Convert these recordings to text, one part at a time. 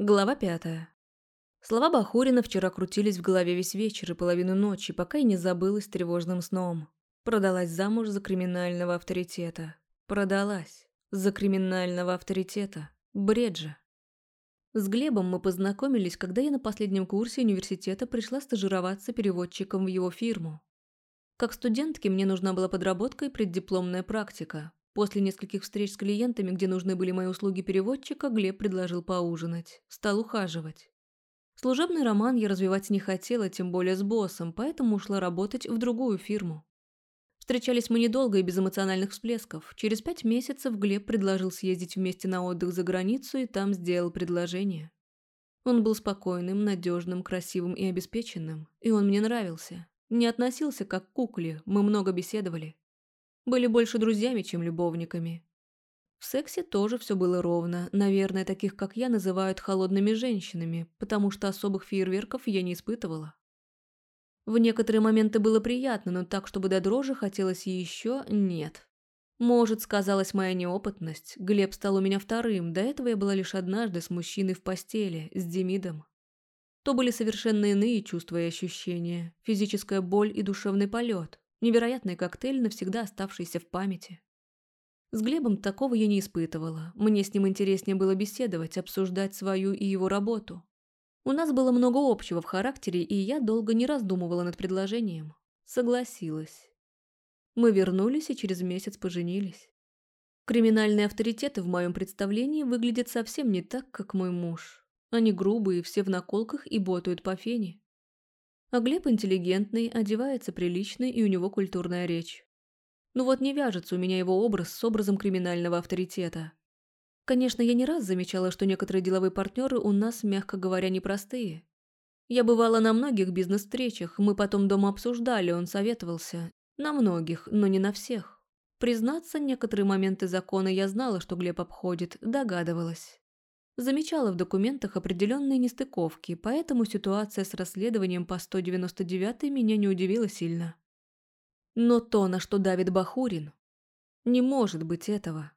Глава пятая. Слова Бахурина вчера крутились в голове весь вечер и половину ночи, пока я не забылась тревожным сном. Продалась замуж за криминального авторитета. Продалась. За криминального авторитета. Бред же. С Глебом мы познакомились, когда я на последнем курсе университета пришла стажироваться переводчиком в его фирму. Как студентке мне нужна была подработка и преддипломная практика. После нескольких встреч с клиентами, где нужны были мои услуги переводчика, Глеб предложил поужинать. Стал ухаживать. Служебный роман я развивать не хотела, тем более с боссом, поэтому ушла работать в другую фирму. Встречались мы недолго и без эмоциональных всплесков. Через пять месяцев Глеб предложил съездить вместе на отдых за границу и там сделал предложение. Он был спокойным, надежным, красивым и обеспеченным, и он мне нравился. Не относился как к кукле, мы много беседовали. Были больше друзьями, чем любовниками. В сексе тоже все было ровно. Наверное, таких, как я, называют холодными женщинами, потому что особых фейерверков я не испытывала. В некоторые моменты было приятно, но так, чтобы до дрожи хотелось еще, нет. Может, сказалась моя неопытность. Глеб стал у меня вторым, до этого я была лишь однажды с мужчиной в постели, с Демидом. То были совершенно иные чувства и ощущения, физическая боль и душевный полет, невероятный коктейль, навсегда оставшийся в памяти. С Глебом такого я не испытывала, мне с ним интереснее было беседовать, обсуждать свою и его работу. У нас было много общего в характере, и я долго не раздумывала над предложением. Согласилась. Мы вернулись и через месяц поженились. Криминальные авторитеты в моем представлении выглядят совсем не так, как мой муж. Они грубые, все в наколках и ботают по фене. А Глеб интеллигентный, одевается прилично и у него культурная речь. Ну вот не вяжется у меня его образ с образом криминального авторитета. Конечно, я не раз замечала, что некоторые деловые партнеры у нас, мягко говоря, непростые. Я бывала на многих бизнес-встречах, мы потом дома обсуждали, он советовался. На многих, но не на всех. Признаться, некоторые моменты закона я знала, что Глеб обходит, догадывалась. Замечала в документах определенные нестыковки, поэтому ситуация с расследованием по 199 меня не удивила сильно. Но то, на что давит Бахурин, не может быть этого.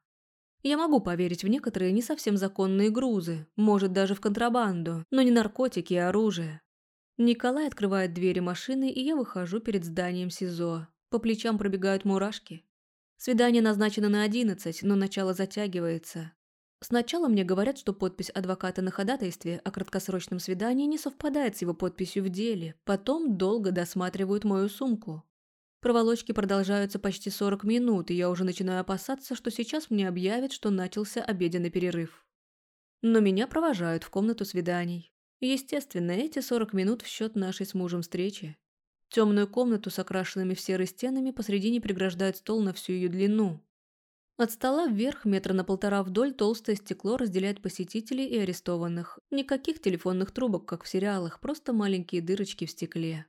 Я могу поверить в некоторые не совсем законные грузы, может даже в контрабанду, но не наркотики и оружие. Николай открывает двери машины, и я выхожу перед зданием СИЗО. По плечам пробегают мурашки. Свидание назначено на одиннадцать, но начало затягивается. Сначала мне говорят, что подпись адвоката на ходатайстве о краткосрочном свидании не совпадает с его подписью в деле. Потом долго досматривают мою сумку. Проволочки продолжаются почти 40 минут, и я уже начинаю опасаться, что сейчас мне объявят, что начался обеденный перерыв. Но меня провожают в комнату свиданий. Естественно, эти 40 минут в счет нашей с мужем встречи. Темную комнату с окрашенными в серые стенами посредине преграждает стол на всю ее длину. От стола вверх метра на полтора вдоль толстое стекло разделяет посетителей и арестованных. Никаких телефонных трубок, как в сериалах, просто маленькие дырочки в стекле.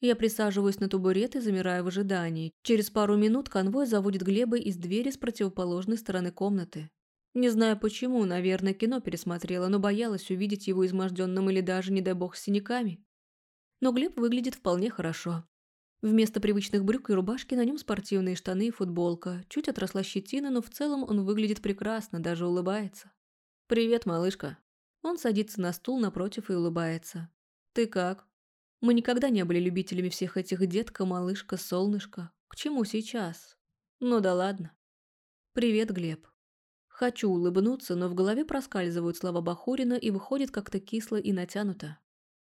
Я присаживаюсь на табурет и замираю в ожидании. Через пару минут конвой заводит Глеба из двери с противоположной стороны комнаты. Не знаю почему, наверное, кино пересмотрела, но боялась увидеть его изможденным или даже, не дай бог, с синяками. Но Глеб выглядит вполне хорошо. Вместо привычных брюк и рубашки на нем спортивные штаны и футболка. Чуть отросла щетина, но в целом он выглядит прекрасно, даже улыбается. «Привет, малышка». Он садится на стул напротив и улыбается. «Ты как?» Мы никогда не были любителями всех этих детка, малышка, солнышко. К чему сейчас? Ну да ладно. Привет, Глеб. Хочу улыбнуться, но в голове проскальзывают слова Бахурина и выходит как-то кисло и натянуто.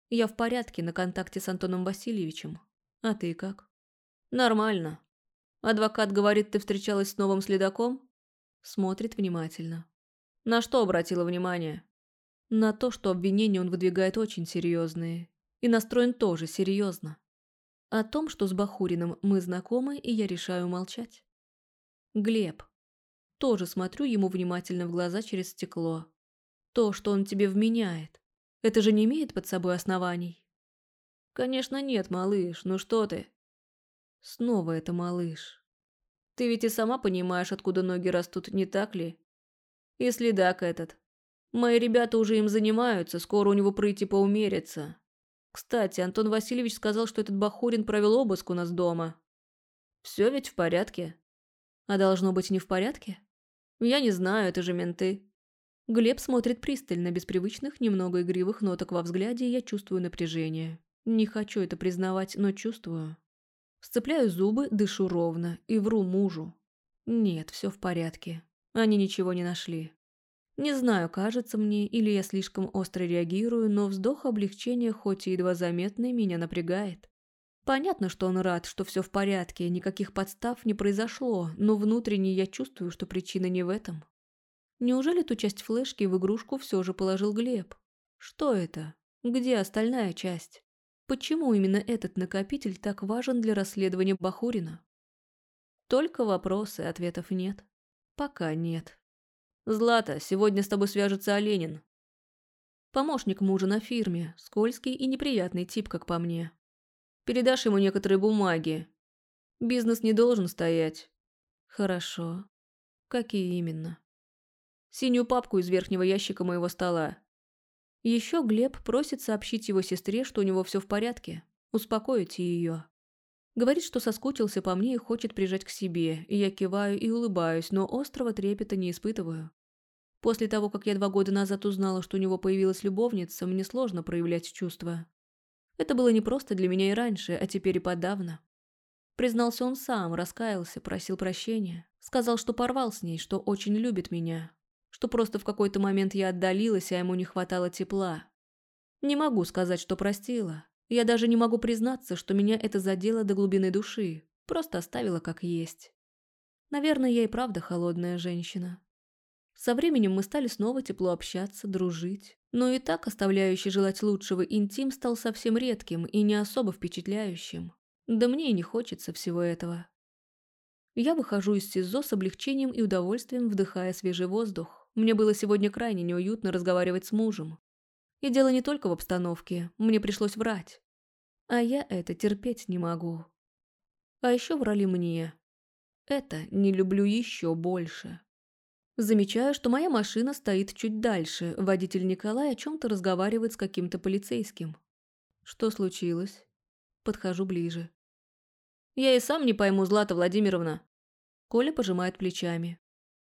Я в порядке на контакте с Антоном Васильевичем. А ты как? Нормально. Адвокат говорит, ты встречалась с новым следаком? Смотрит внимательно. На что обратила внимание? На то, что обвинения он выдвигает очень серьезные, и настроен тоже серьезно. О том, что с Бахуриным мы знакомы, и я решаю молчать. Глеб. Тоже смотрю ему внимательно в глаза через стекло. То, что он тебе вменяет, это же не имеет под собой оснований. Конечно нет, малыш, ну что ты? Снова это малыш. Ты ведь и сама понимаешь, откуда ноги растут, не так ли? И следак этот. Мои ребята уже им занимаются, скоро у него пройти поумерится. Кстати, Антон Васильевич сказал, что этот Бахурин провел обыск у нас дома. Все ведь в порядке. А должно быть не в порядке? Я не знаю, это же менты. Глеб смотрит пристально, без привычных, немного игривых ноток во взгляде, и я чувствую напряжение. Не хочу это признавать, но чувствую. Сцепляю зубы, дышу ровно и вру мужу. Нет, все в порядке. Они ничего не нашли. Не знаю, кажется мне, или я слишком остро реагирую, но вздох облегчения, хоть и едва заметный, меня напрягает. Понятно, что он рад, что все в порядке, никаких подстав не произошло, но внутренне я чувствую, что причина не в этом. Неужели ту часть флешки в игрушку все же положил Глеб? Что это? Где остальная часть? Почему именно этот накопитель так важен для расследования Бахурина? Только вопросы, ответов нет. Пока нет. «Злата, сегодня с тобой свяжется Оленин». Помощник мужа на фирме, скользкий и неприятный тип, как по мне. Передашь ему некоторые бумаги. Бизнес не должен стоять. Хорошо. Какие именно? Синюю папку из верхнего ящика моего стола. Еще Глеб просит сообщить его сестре, что у него все в порядке. Успокоить ее. Говорит, что соскучился по мне и хочет прижать к себе, и я киваю и улыбаюсь, но острого трепета не испытываю. После того, как я два года назад узнала, что у него появилась любовница, мне сложно проявлять чувства. Это было не просто для меня и раньше, а теперь и подавно. Признался он сам, раскаялся, просил прощения. Сказал, что порвал с ней, что очень любит меня. Что просто в какой-то момент я отдалилась, а ему не хватало тепла. Не могу сказать, что простила. Я даже не могу признаться, что меня это задело до глубины души, просто оставила как есть. Наверное, я и правда холодная женщина. Со временем мы стали снова тепло общаться, дружить. Но и так оставляющий желать лучшего интим стал совсем редким и не особо впечатляющим. Да мне и не хочется всего этого. Я выхожу из СИЗО с облегчением и удовольствием, вдыхая свежий воздух. Мне было сегодня крайне неуютно разговаривать с мужем. И дело не только в обстановке, мне пришлось врать. А я это терпеть не могу. А еще врали мне. Это не люблю еще больше. Замечаю, что моя машина стоит чуть дальше. Водитель Николай о чем-то разговаривает с каким-то полицейским. Что случилось? Подхожу ближе. Я и сам не пойму, Злата Владимировна. Коля пожимает плечами.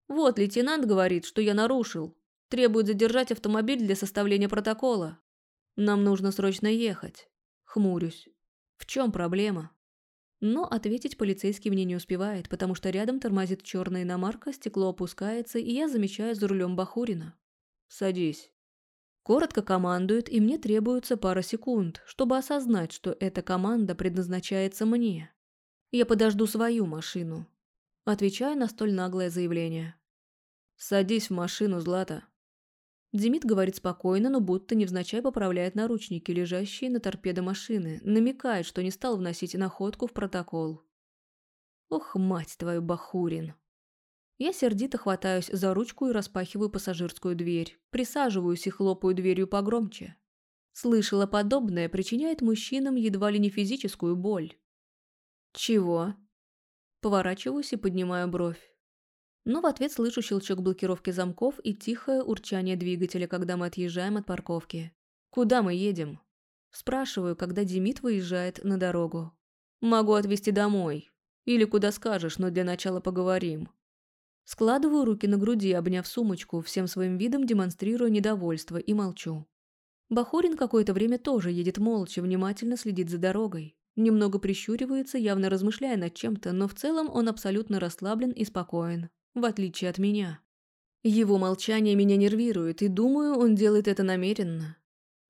Вот, лейтенант говорит, что я нарушил. Требует задержать автомобиль для составления протокола. Нам нужно срочно ехать. Хмурюсь. В чем проблема? Но ответить полицейский мне не успевает, потому что рядом тормозит черная иномарка, стекло опускается, и я замечаю за рулем Бахурина. «Садись». Коротко командует, и мне требуется пара секунд, чтобы осознать, что эта команда предназначается мне. Я подожду свою машину. Отвечаю на столь наглое заявление. «Садись в машину, Злата». Демид говорит спокойно, но будто невзначай поправляет наручники, лежащие на торпедо машины, намекает, что не стал вносить находку в протокол. Ох, мать твою, Бахурин. Я сердито хватаюсь за ручку и распахиваю пассажирскую дверь, присаживаюсь и хлопаю дверью погромче. Слышала, подобное причиняет мужчинам едва ли не физическую боль. Чего? Поворачиваюсь и поднимаю бровь но в ответ слышу щелчок блокировки замков и тихое урчание двигателя, когда мы отъезжаем от парковки. «Куда мы едем?» Спрашиваю, когда Демид выезжает на дорогу. «Могу отвезти домой. Или куда скажешь, но для начала поговорим». Складываю руки на груди, обняв сумочку, всем своим видом демонстрируя недовольство и молчу. Бахурин какое-то время тоже едет молча, внимательно следит за дорогой. Немного прищуривается, явно размышляя над чем-то, но в целом он абсолютно расслаблен и спокоен в отличие от меня. Его молчание меня нервирует, и думаю, он делает это намеренно.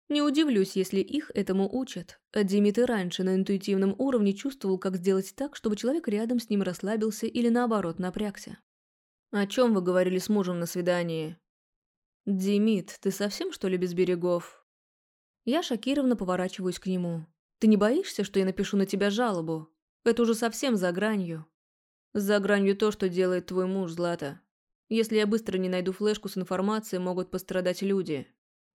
Не удивлюсь, если их этому учат. А Димит и раньше на интуитивном уровне чувствовал, как сделать так, чтобы человек рядом с ним расслабился или наоборот напрягся. «О чем вы говорили с мужем на свидании?» «Димит, ты совсем, что ли, без берегов?» Я шокированно поворачиваюсь к нему. «Ты не боишься, что я напишу на тебя жалобу? Это уже совсем за гранью». За гранью то, что делает твой муж, Злата. Если я быстро не найду флешку с информацией, могут пострадать люди.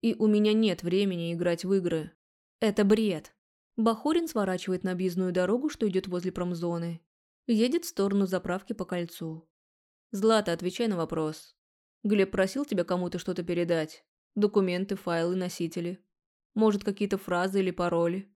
И у меня нет времени играть в игры. Это бред. Бахурин сворачивает на объездную дорогу, что идет возле промзоны. Едет в сторону заправки по кольцу. Злата, отвечай на вопрос. Глеб просил тебя кому-то что-то передать? Документы, файлы, носители? Может, какие-то фразы или пароли?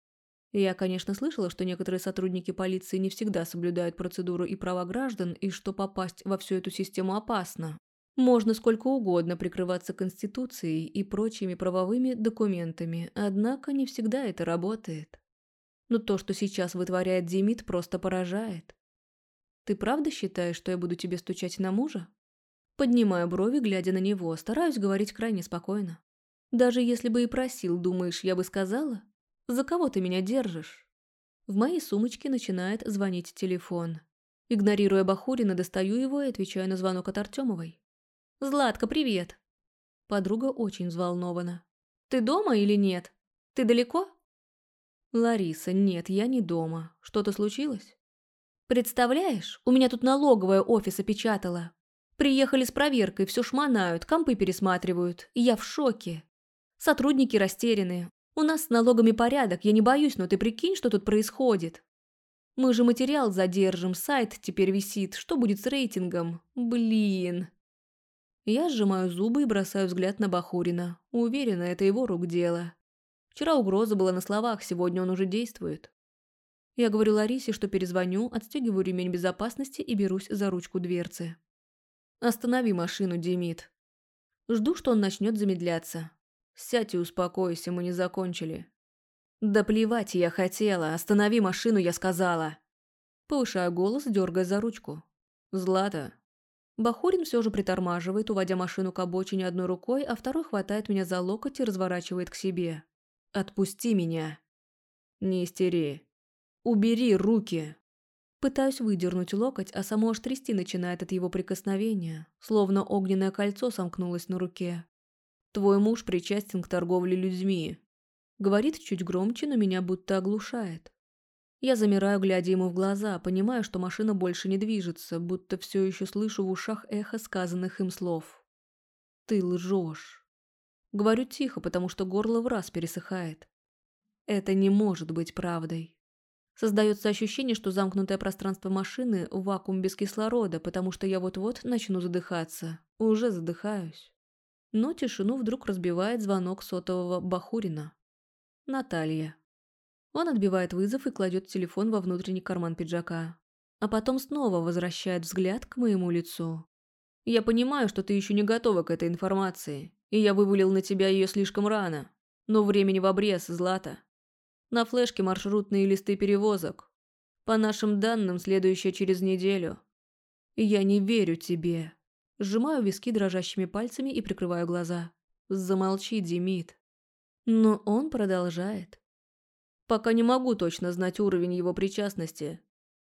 Я, конечно, слышала, что некоторые сотрудники полиции не всегда соблюдают процедуру и права граждан, и что попасть во всю эту систему опасно. Можно сколько угодно прикрываться Конституцией и прочими правовыми документами, однако не всегда это работает. Но то, что сейчас вытворяет Демид, просто поражает. Ты правда считаешь, что я буду тебе стучать на мужа? Поднимаю брови, глядя на него, стараюсь говорить крайне спокойно. Даже если бы и просил, думаешь, я бы сказала? За кого ты меня держишь? В моей сумочке начинает звонить телефон. Игнорируя Бахурина, достаю его и отвечаю на звонок от Артемовой. «Златка, привет!» Подруга очень взволнована. «Ты дома или нет? Ты далеко?» «Лариса, нет, я не дома. Что-то случилось?» «Представляешь, у меня тут налоговая офис опечатала. Приехали с проверкой, все шмонают, компы пересматривают. Я в шоке. Сотрудники растеряны. У нас с налогами порядок, я не боюсь, но ты прикинь, что тут происходит. Мы же материал задержим, сайт теперь висит. Что будет с рейтингом? Блин. Я сжимаю зубы и бросаю взгляд на Бахурина. Уверена, это его рук дело. Вчера угроза была на словах, сегодня он уже действует. Я говорю Ларисе, что перезвоню, отстегиваю ремень безопасности и берусь за ручку дверцы. «Останови машину, Демид». Жду, что он начнет замедляться. «Сядь и успокойся, мы не закончили». «Да плевать я хотела, останови машину, я сказала». Повышаю голос, дергая за ручку. «Злата, Бахурин все же притормаживает, уводя машину к обочине одной рукой, а второй хватает меня за локоть и разворачивает к себе. «Отпусти меня!» «Не истери!» «Убери руки!» Пытаюсь выдернуть локоть, а само аж трясти начинает от его прикосновения, словно огненное кольцо сомкнулось на руке. «Твой муж причастен к торговле людьми», Говорит чуть громче, но меня будто оглушает. Я замираю, глядя ему в глаза, понимаю, что машина больше не движется, будто все еще слышу в ушах эхо сказанных им слов. «Ты лжешь». Говорю тихо, потому что горло в раз пересыхает. Это не может быть правдой. Создается ощущение, что замкнутое пространство машины – вакуум без кислорода, потому что я вот-вот начну задыхаться. Уже задыхаюсь. Но тишину вдруг разбивает звонок сотового Бахурина. Наталья. Он отбивает вызов и кладет телефон во внутренний карман пиджака. А потом снова возвращает взгляд к моему лицу. «Я понимаю, что ты еще не готова к этой информации, и я вывалил на тебя ее слишком рано. Но времени в обрез, Злата. На флешке маршрутные листы перевозок. По нашим данным, следующая через неделю. Я не верю тебе». Сжимаю виски дрожащими пальцами и прикрываю глаза. «Замолчи, Демид». Но он продолжает. Пока не могу точно знать уровень его причастности.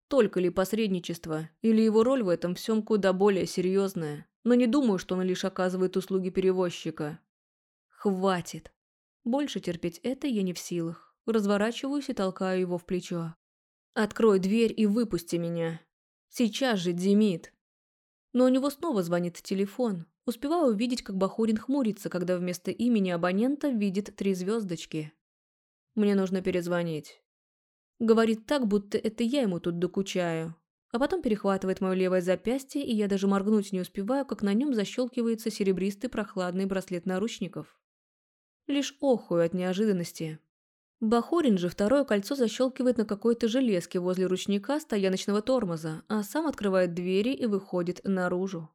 Только ли посредничество, или его роль в этом всем куда более серьезная, но не думаю, что он лишь оказывает услуги перевозчика. Хватит. Больше терпеть это я не в силах. Разворачиваюсь и толкаю его в плечо. «Открой дверь и выпусти меня. Сейчас же, Демид!» Но у него снова звонит телефон. Успеваю увидеть, как Бахурин хмурится, когда вместо имени абонента видит три звездочки. Мне нужно перезвонить. Говорит так, будто это я ему тут докучаю. А потом перехватывает мое левое запястье, и я даже моргнуть не успеваю, как на нем защелкивается серебристый прохладный браслет наручников. Лишь охую от неожиданности. Бахурин же второе кольцо защелкивает на какой-то железке возле ручника стояночного тормоза, а сам открывает двери и выходит наружу.